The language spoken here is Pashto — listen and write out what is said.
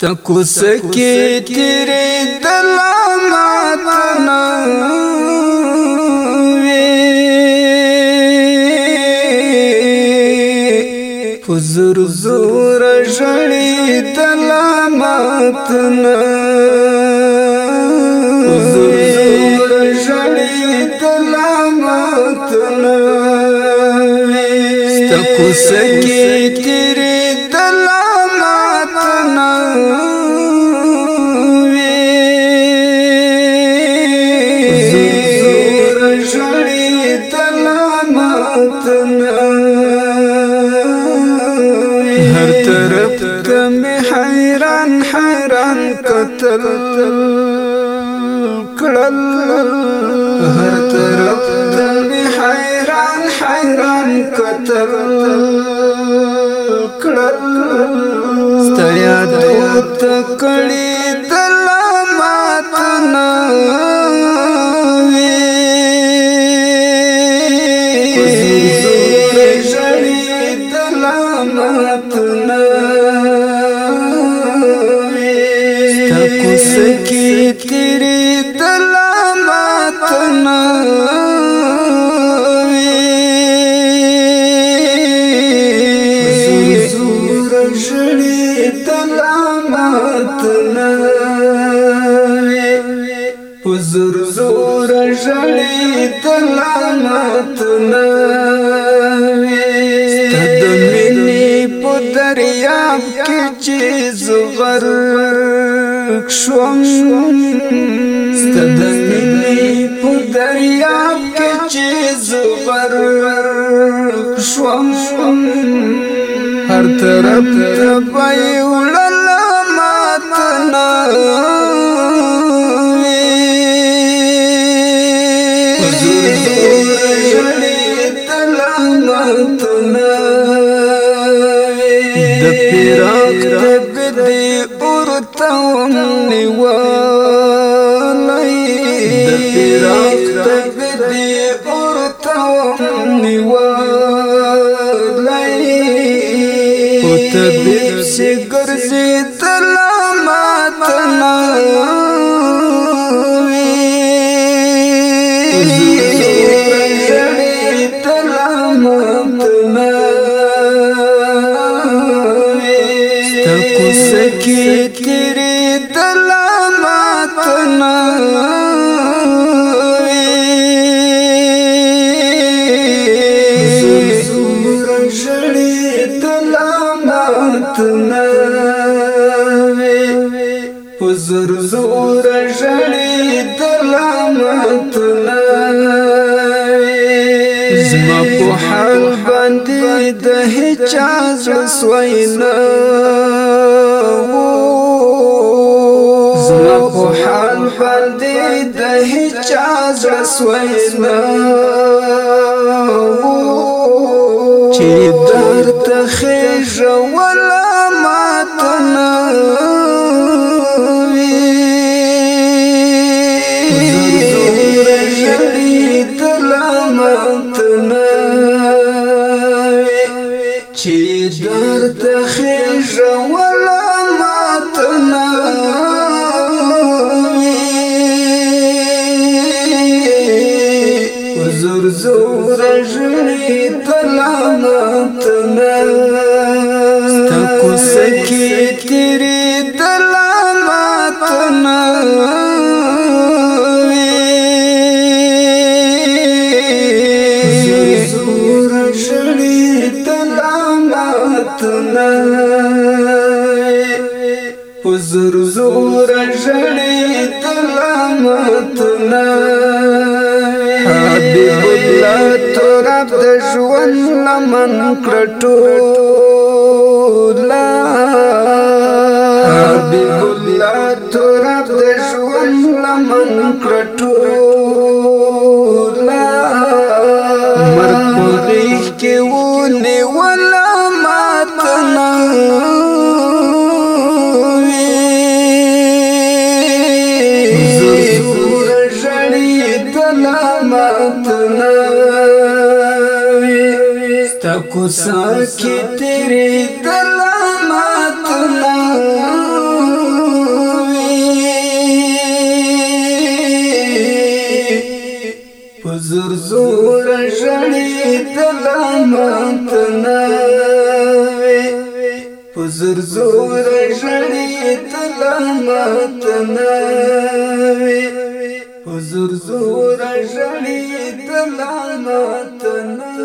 تکوس کې تیرې دلاماتنا وې فزر زور شړې دلاماتنا فزر زور شړې دلاماتنا تکوس کې تیرې هر طرف ته می حیران حیران قتل کړل رات کړي دل مات نه وي زړې دل مات نه پزر زور ژړې تلانت نوي تد مني په دریاب کې چې زغر شوم تد مني په دریاب کې چې زغر شوم هر طرف ته پي وړل مات نه د پیراق د ګدې اورته نیوالای د پیراق د ګدې اورته نیوالای او تبيب سي ګرځي تلامات نه وي سکی تیری دلالات نوی زمزم رجڑی دلالات نوی پزر زور رجڑی دلالات نوی زما په حال باندې د هیچا زړه سوینه پوحان باندې د هیچا زړسوي نه چې درد خېژ ولا ماتنه وي زړه دې تلامت نه کوسکی تیری دلالات نوی زور شړی دلالات نوی پزور زور شړی دلالات نوی حبیب الله تو رب د ژوند لمن کړټو بیګولا تور د ژوند لمن کټولا مرګي کې ونه ولا ماتنا تکو ساکی تیری دلا کړي د لامت نوي په زر زور ژړي د لامت نوي په زر زور ژړي د لامت نوي